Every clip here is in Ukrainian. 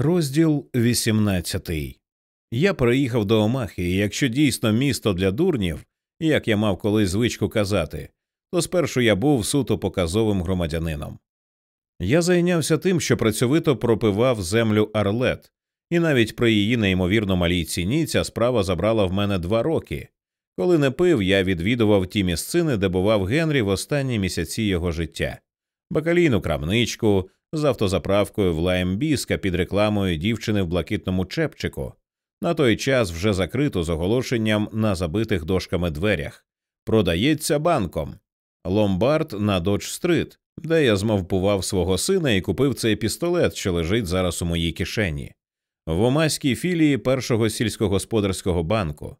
Розділ 18. Я переїхав до Омахи, і якщо дійсно місто для дурнів, як я мав колись звичку казати, то спершу я був суто показовим громадянином. Я зайнявся тим, що працьовито пропивав землю Арлет, і навіть при її неймовірно малій ціні ця справа забрала в мене два роки. Коли не пив, я відвідував ті місцини, де бував Генрі в останні місяці його життя бакалійну крамничку з автозаправкою в Лаймбіска під рекламою дівчини в блакитному чепчику, на той час вже закриту з оголошенням на забитих дошками дверях. Продається банком. Ломбард на Додж Стрит, де я змовпував свого сина і купив цей пістолет, що лежить зараз у моїй кишені. В омаській філії першого сільськогосподарського банку.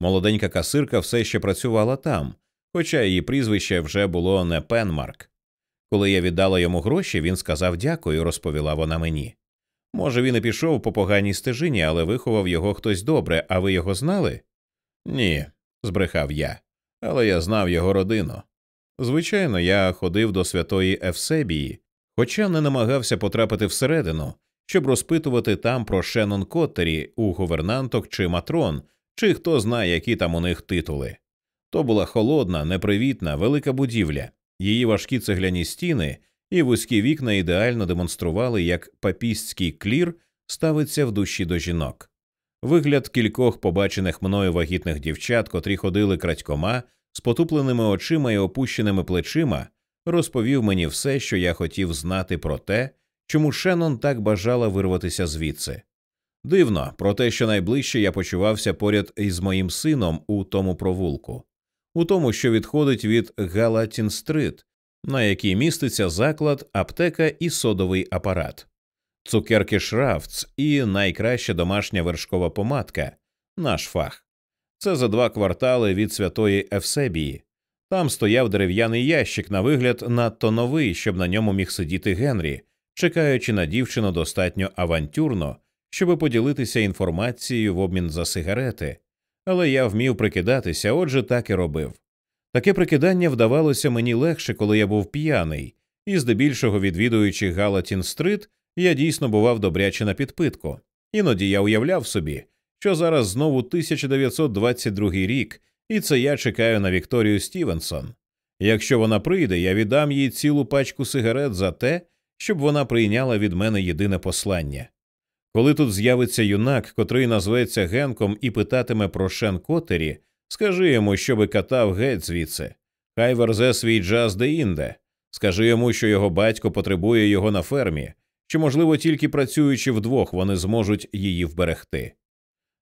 Молоденька касирка все ще працювала там, хоча її прізвище вже було не Пенмарк. Коли я віддала йому гроші, він сказав дякую, розповіла вона мені. Може, він і пішов по поганій стежині, але виховав його хтось добре, а ви його знали? Ні, збрехав я, але я знав його родину. Звичайно, я ходив до святої Евсебії, хоча не намагався потрапити всередину, щоб розпитувати там про Шеннон Коттері у гувернанток чи матрон, чи хто знає, які там у них титули. То була холодна, непривітна, велика будівля, її важкі цегляні стіни і вузькі вікна ідеально демонстрували, як папістський клір ставиться в душі до жінок. Вигляд кількох побачених мною вагітних дівчат, котрі ходили крадькома, з потупленими очима і опущеними плечима, розповів мені все, що я хотів знати про те, чому Шеннон так бажала вирватися звідси. Дивно, про те, що найближче я почувався поряд із моїм сином у тому провулку, у тому, що відходить від Галатін-стрит, на якій міститься заклад, аптека і содовий апарат, цукерки Шрафтс і найкраща домашня вершкова помадка, наш фах. Це за два квартали від святої Евсебії. Там стояв дерев'яний ящик, на вигляд надто новий, щоб на ньому міг сидіти Генрі, чекаючи на дівчину достатньо авантюрно, щоб поділитися інформацією в обмін за сигарети. Але я вмів прикидатися, отже, так і робив. Таке прикидання вдавалося мені легше, коли я був п'яний, і здебільшого відвідуючи Галатін Стрит, я дійсно бував добряче на підпитку. Іноді я уявляв собі, що зараз знову 1922 рік, і це я чекаю на Вікторію Стівенсон. Якщо вона прийде, я віддам їй цілу пачку сигарет за те, щоб вона прийняла від мене єдине послання. Коли тут з'явиться юнак, котрий назветься Генком і питатиме про Шен Котері, скажи йому, щоби катав геть звідси, хай верзе свій джаз де-інде, скажи йому, що його батько потребує його на фермі, чи, можливо, тільки працюючи вдвох, вони зможуть її вберегти.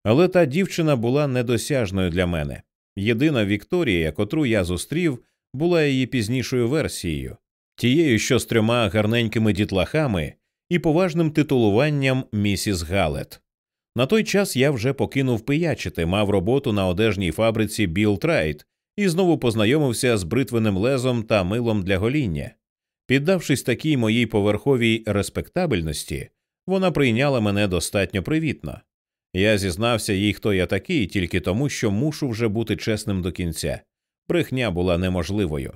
Але та дівчина була недосяжною для мене. Єдина Вікторія, котру я зустрів, була її пізнішою версією, тією, що з трьома гарненькими дітлахами і поважним титулуванням місіс Галет. На той час я вже покинув пиячити, мав роботу на одежній фабриці Білт-Райт і знову познайомився з бритвеним лезом та милом для гоління. Піддавшись такій моїй поверховій респектабельності, вона прийняла мене достатньо привітно. Я зізнався їй, хто я такий, тільки тому, що мушу вже бути чесним до кінця. Брехня була неможливою.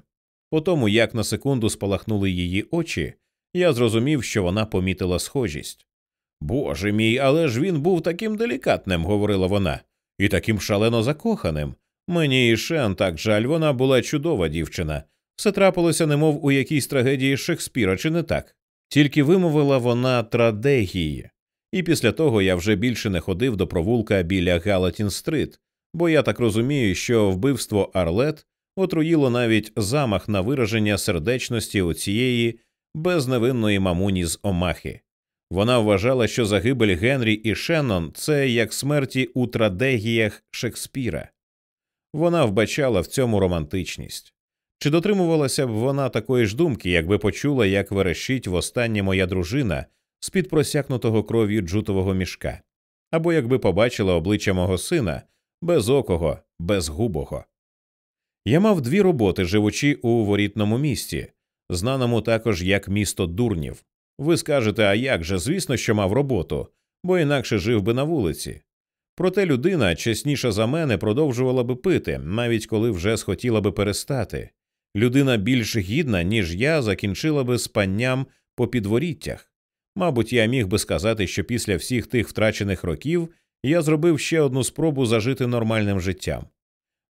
По тому, як на секунду спалахнули її очі, я зрозумів, що вона помітила схожість. Боже мій, але ж він був таким делікатним, говорила вона, і таким шалено закоханим. Мені і Шен так жаль, вона була чудова дівчина. Все трапилося, немов у якійсь трагедії Шекспіра, чи не так? Тільки вимовила вона традегії. І після того я вже більше не ходив до провулка біля Галатін-стрит, бо я так розумію, що вбивство Арлет отруїло навіть замах на вираження сердечності у цієї безневинної мамуні з Омахи. Вона вважала, що загибель Генрі і Шеннон це як смерті у традегіях Шекспіра. Вона вбачала в цьому романтичність. Чи дотримувалася б вона такої ж думки, якби почула, як верещить востаннє моя дружина з під просякнутого кров'ю джутового мішка, або якби побачила обличчя мого сина безокого, безгубого. Я мав дві роботи, живучи у ворітному місті, знаному також як місто дурнів. Ви скажете, а як же, звісно, що мав роботу, бо інакше жив би на вулиці. Проте людина, чесніша за мене, продовжувала би пити, навіть коли вже схотіла би перестати. Людина більш гідна, ніж я, закінчила би спанням по підворіттях. Мабуть, я міг би сказати, що після всіх тих втрачених років я зробив ще одну спробу зажити нормальним життям.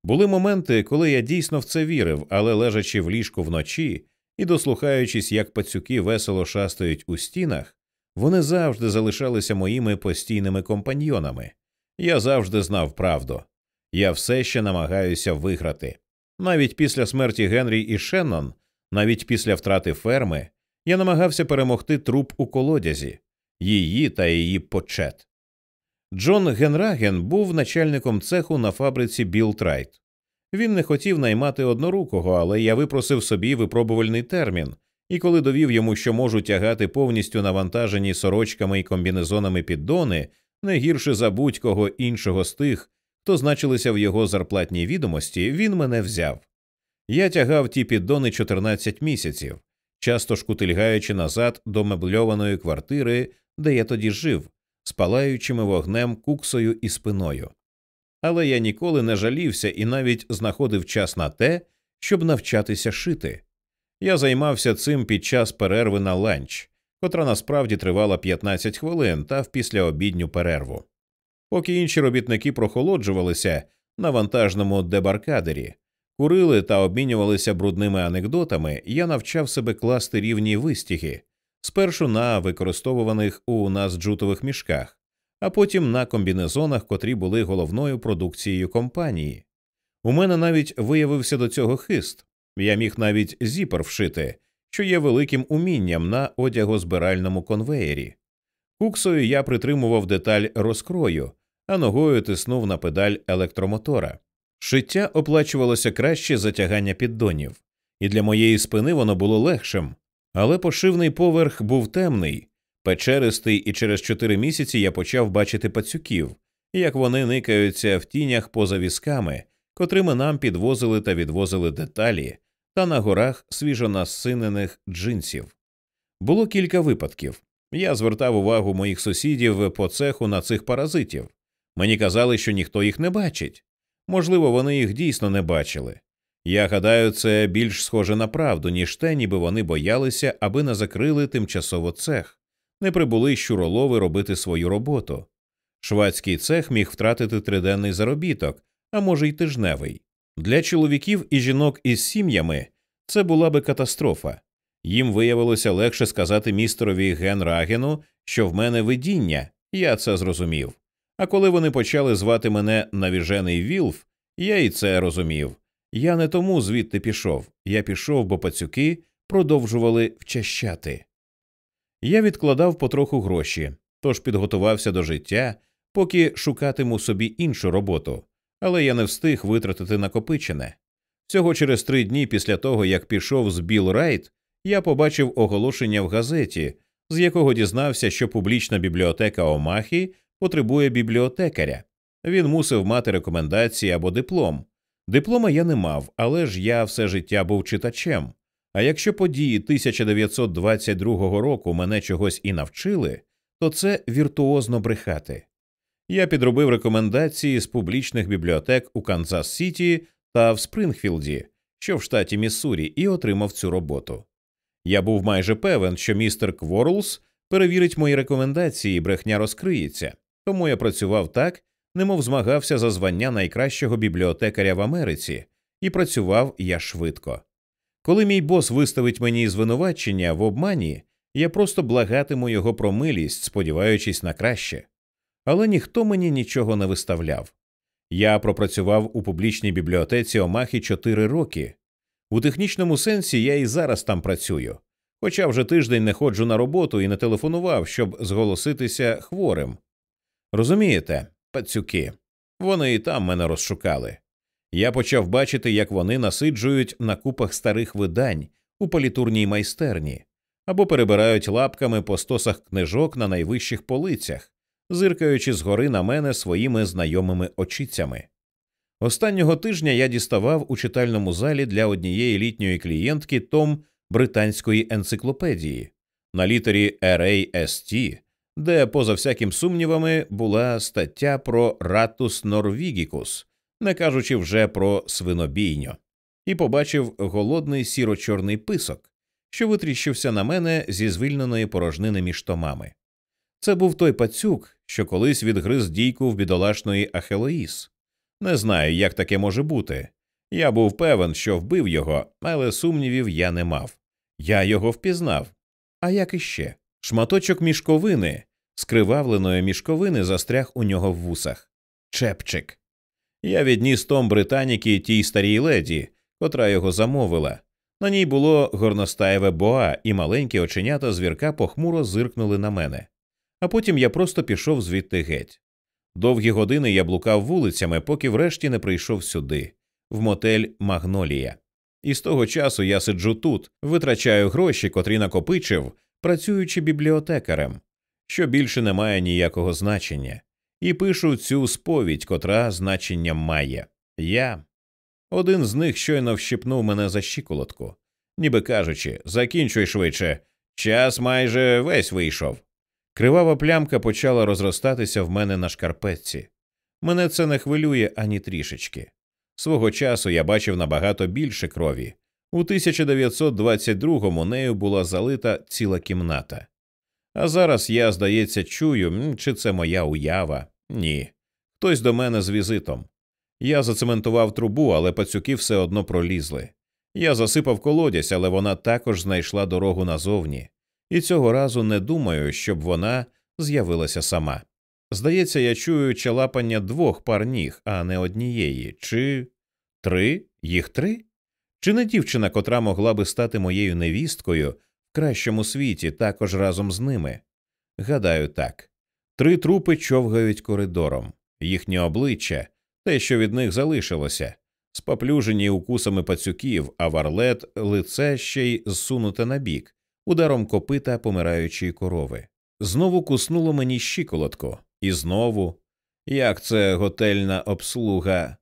Були моменти, коли я дійсно в це вірив, але лежачи в ліжку вночі і дослухаючись, як пацюки весело шастають у стінах, вони завжди залишалися моїми постійними компаньйонами. Я завжди знав правду. Я все ще намагаюся виграти. Навіть після смерті Генрі і Шеннон, навіть після втрати ферми, я намагався перемогти труп у колодязі, її та її почет. Джон Генраген був начальником цеху на фабриці Білтрайт. Він не хотів наймати однорукого, але я випросив собі випробувальний термін, і коли довів йому, що можу тягати повністю навантажені сорочками і комбінезонами піддони, не гірше за будь-кого іншого з тих, хто значилися в його зарплатній відомості, він мене взяв. Я тягав ті піддони 14 місяців, часто шкутильгаючи назад до мебльованої квартири, де я тоді жив, спалаючими вогнем, куксою і спиною. Але я ніколи не жалівся і навіть знаходив час на те, щоб навчатися шити. Я займався цим під час перерви на ланч, котра насправді тривала 15 хвилин та в післяобідню перерву. Поки інші робітники прохолоджувалися на вантажному дебаркадері, курили та обмінювалися брудними анекдотами, я навчав себе класти рівні вистіги, спершу на використовуваних у нас джутових мішках, а потім на комбінезонах, котрі були головною продукцією компанії. У мене навіть виявився до цього хист. Я міг навіть зіпер вшити, що є великим умінням на одягозбиральному конвеєрі. Куксою я притримував деталь розкрою, а ногою тиснув на педаль електромотора. Шиття оплачувалося краще за тягання піддонів, і для моєї спини воно було легшим, але пошивний поверх був темний, печеристий, і через чотири місяці я почав бачити пацюків, як вони никаються в тінях поза візками, котрими нам підвозили та відвозили деталі, та на горах свіжонасинених джинсів. Було кілька випадків. Я звертав увагу моїх сусідів по цеху на цих паразитів. Мені казали, що ніхто їх не бачить. Можливо, вони їх дійсно не бачили. Я гадаю, це більш схоже на правду, ніж те, ніби вони боялися, аби не закрили тимчасово цех, не прибули щуролови робити свою роботу. Швадський цех міг втратити триденний заробіток, а може й тижневий. Для чоловіків і жінок із сім'ями це була би катастрофа. Їм виявилося легше сказати містерові Генрагену, що в мене видіння, я це зрозумів. А коли вони почали звати мене навіжений Вілф, я і це розумів. Я не тому звідти пішов, я пішов, бо пацюки продовжували вчащати. Я відкладав потроху гроші, тож підготувався до життя, поки шукатиму собі іншу роботу, але я не встиг витратити накопичене. Всього через три дні після того, як пішов з Білт-Райт, я побачив оголошення в газеті, з якого дізнався, що публічна бібліотека Омахи потребує бібліотекаря. Він мусив мати рекомендації або диплом. Диплома я не мав, але ж я все життя був читачем. А якщо події 1922 року мене чогось і навчили, то це віртуозно брехати. Я підробив рекомендації з публічних бібліотек у Канзас Сіті та в Спрингфілді, що в штаті Міссурі, і отримав цю роботу. Я був майже певен, що містер Кворлс перевірить мої рекомендації, і брехня розкриється, тому я працював так, немов змагався за звання найкращого бібліотекаря в Америці, і працював я швидко. Коли мій бос виставить мені звинувачення в обмані, я просто благатиму його про милість, сподіваючись на краще. Але ніхто мені нічого не виставляв. Я пропрацював у публічній бібліотеці Омахи чотири роки. У технічному сенсі я і зараз там працюю, хоча вже тиждень не ходжу на роботу і не телефонував, щоб зголоситися хворим. Розумієте, пацюки, вони і там мене розшукали. Я почав бачити, як вони насиджують на купах старих видань у палітурній майстерні або перебирають лапками по стосах книжок на найвищих полицях, зиркаючи згори на мене своїми знайомими очицями. Останнього тижня я діставав у читальному залі для однієї літньої клієнтки том британської енциклопедії на літері RAST, де, поза всяким сумнівами, була стаття про ратус норвігікус, не кажучи вже про свинобійню, і побачив голодний сіро-чорний писок, що витріщився на мене зі звільненої порожнини між томами. Це був той пацюк, що колись відгриз дійку в бідолашної Ахелоїс. Не знаю, як таке може бути. Я був певен, що вбив його, але сумнівів я не мав. Я його впізнав. А як іще? Шматочок мішковини, скривавленої мішковини застряг у нього в вусах. Чепчик. Я відніс том британіки тій старій леді, котра його замовила. На ній було горностаєве боа, і маленькі оченята звірка похмуро зиркнули на мене. А потім я просто пішов звідти геть. Довгі години я блукав вулицями, поки врешті не прийшов сюди, в мотель Магнолія. І з того часу я сиджу тут, витрачаю гроші, котрі накопичив, працюючи бібліотекарем, що більше не має ніякого значення, і пишу цю сповідь, котра значення має. Я. Один з них щойно вщипнув мене за щиколотку, ніби кажучи, закінчуй швидше, час майже весь вийшов. Кривава плямка почала розростатися в мене на шкарпетці. Мене це не хвилює ані трішечки. Свого часу я бачив набагато більше крові. У 1922-му нею була залита ціла кімната. А зараз я, здається, чую, чи це моя уява? Ні. Хтось до мене з візитом. Я зацементував трубу, але пацюки все одно пролізли. Я засипав колодязь, але вона також знайшла дорогу назовні, і цього разу не думаю, щоб вона з'явилася сама. Здається, я чую чалапання двох пар ніг, а не однієї, чи три? Їх три? Чи не дівчина, котра могла би стати моєю невісткою в кращому світі, також разом з ними? Гадаю, так. Три трупи човгають коридором, їхнє обличчя, те, що від них залишилося, споплюжені укусами пацюків, а варлет лице ще й зсунуте набік, ударом копита помираючої корови. Знову куснуло мені щиколотку, і знову. Як це готельна обслуга?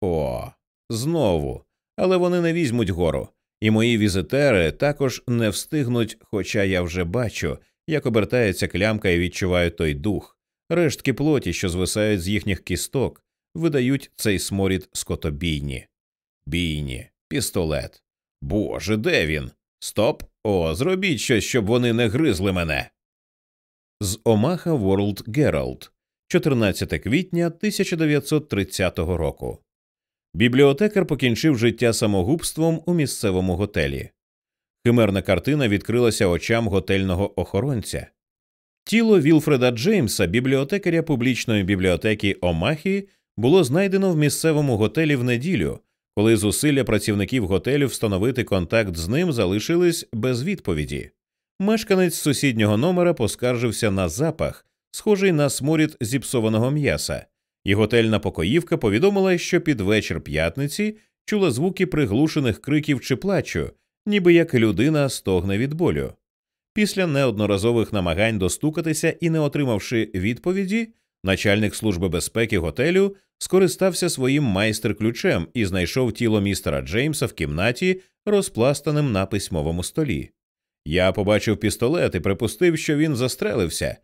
О, знову. Але вони не візьмуть гору, і мої візитери також не встигнуть, хоча я вже бачу, як обертається клямка і відчуваю той дух, рештки плоті, що звисають з їхніх кісток, видають цей сморід скотобійні. Бійні, пістолет. Боже, де він? Стоп! О, зробіть щось, щоб вони не гризли мене. З Омаха World Herald, 14 квітня 1930 року. Бібліотекар покінчив життя самогубством у місцевому готелі. Химерна картина відкрилася очам готельного охоронця. Тіло Вілфреда Джеймса, бібліотекаря публічної бібліотеки Омахі, було знайдено в місцевому готелі в неділю, коли зусилля працівників готелю встановити контакт з ним залишились без відповіді. Мешканець сусіднього номера поскаржився на запах, схожий на сморід зіпсованого м'яса, і готельна покоївка повідомила, що під вечір п'ятниці чула звуки приглушених криків чи плачу, ніби як людина стогне від болю. Після неодноразових намагань достукатися і не отримавши відповіді, начальник служби безпеки готелю скористався своїм майстер-ключем і знайшов тіло містера Джеймса в кімнаті, розпластаним на письмовому столі. Я побачив пістолет і припустив, що він застрелився,